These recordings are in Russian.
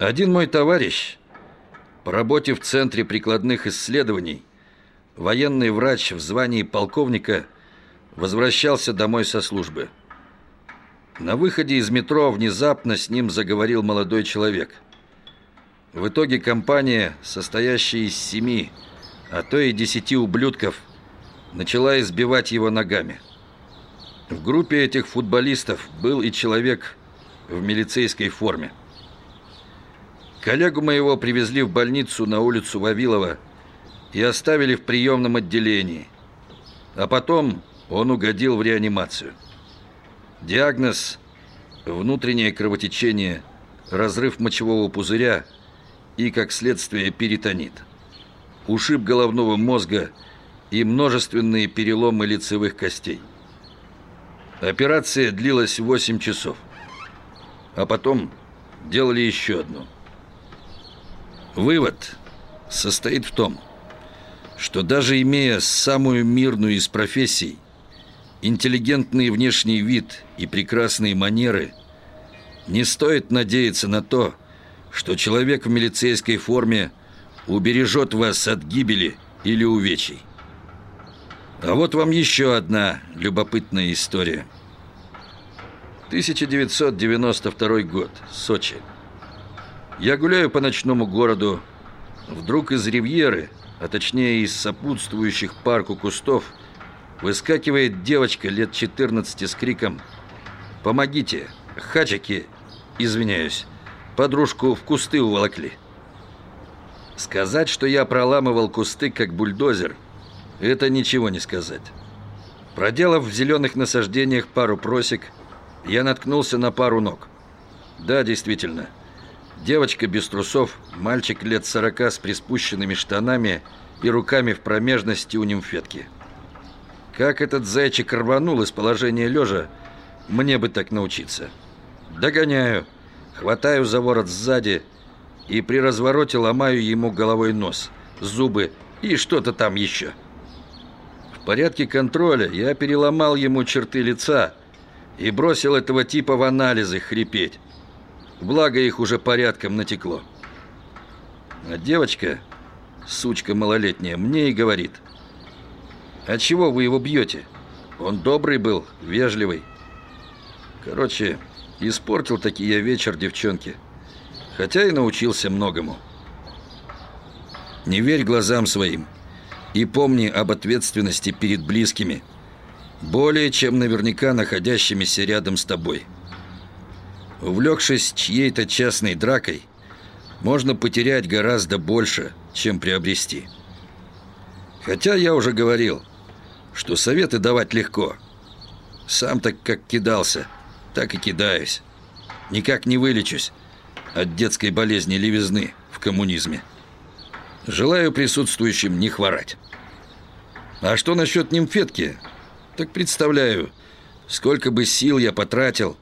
Один мой товарищ, по работе в Центре прикладных исследований, военный врач в звании полковника, возвращался домой со службы. На выходе из метро внезапно с ним заговорил молодой человек. В итоге компания, состоящая из семи, а то и десяти ублюдков, начала избивать его ногами. В группе этих футболистов был и человек в милицейской форме. Коллегу моего привезли в больницу на улицу Вавилова и оставили в приемном отделении. А потом он угодил в реанимацию. Диагноз – внутреннее кровотечение, разрыв мочевого пузыря и, как следствие, перитонит. Ушиб головного мозга и множественные переломы лицевых костей. Операция длилась 8 часов. А потом делали еще одну. Вывод состоит в том, что даже имея самую мирную из профессий, интеллигентный внешний вид и прекрасные манеры, не стоит надеяться на то, что человек в милицейской форме убережет вас от гибели или увечий. А вот вам еще одна любопытная история. 1992 год. Сочи. Я гуляю по ночному городу. Вдруг из ривьеры, а точнее из сопутствующих парку кустов, выскакивает девочка лет 14 с криком «Помогите! Хачаки!» Извиняюсь. Подружку в кусты уволокли. Сказать, что я проламывал кусты, как бульдозер – это ничего не сказать. Проделав в зеленых насаждениях пару просек, я наткнулся на пару ног. Да, действительно. Девочка без трусов, мальчик лет сорока с приспущенными штанами и руками в промежности у нимфетки. Как этот зайчик рванул из положения лежа, мне бы так научиться. Догоняю, хватаю за ворот сзади и при развороте ломаю ему головой нос, зубы и что-то там еще. В порядке контроля я переломал ему черты лица и бросил этого типа в анализы хрипеть. Благо их уже порядком натекло. А девочка, сучка малолетняя, мне и говорит. «А чего вы его бьете? Он добрый был, вежливый». Короче, испортил таки я вечер девчонке. Хотя и научился многому. Не верь глазам своим. И помни об ответственности перед близкими, более чем наверняка находящимися рядом с тобой. Увлекшись чьей-то частной дракой, можно потерять гораздо больше, чем приобрести. Хотя я уже говорил, что советы давать легко. Сам так как кидался, так и кидаюсь. Никак не вылечусь от детской болезни левизны в коммунизме. Желаю присутствующим не хворать. А что насчет нимфетки? Так представляю, сколько бы сил я потратил,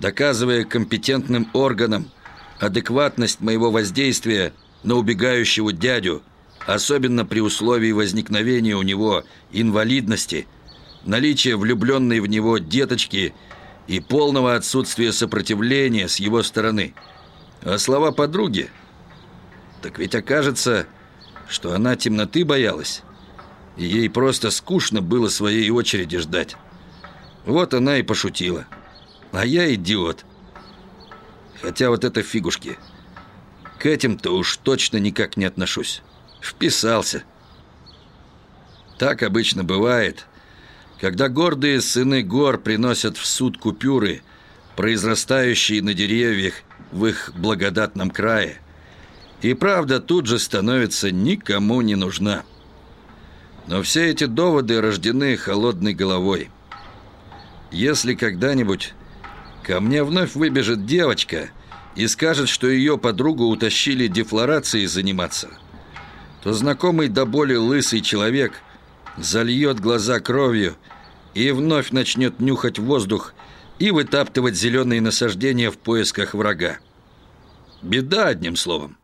доказывая компетентным органам адекватность моего воздействия на убегающего дядю, особенно при условии возникновения у него инвалидности, наличия влюбленной в него деточки и полного отсутствия сопротивления с его стороны. А слова подруги? Так ведь окажется, что она темноты боялась, и ей просто скучно было своей очереди ждать. Вот она и пошутила. А я идиот. Хотя вот это фигушки. К этим-то уж точно никак не отношусь. Вписался. Так обычно бывает, когда гордые сыны гор приносят в суд купюры, произрастающие на деревьях в их благодатном крае – и правда тут же становится никому не нужна. Но все эти доводы рождены холодной головой. Если когда-нибудь ко мне вновь выбежит девочка и скажет, что ее подругу утащили дефлорацией заниматься, то знакомый до боли лысый человек зальет глаза кровью и вновь начнет нюхать воздух и вытаптывать зеленые насаждения в поисках врага. Беда, одним словом.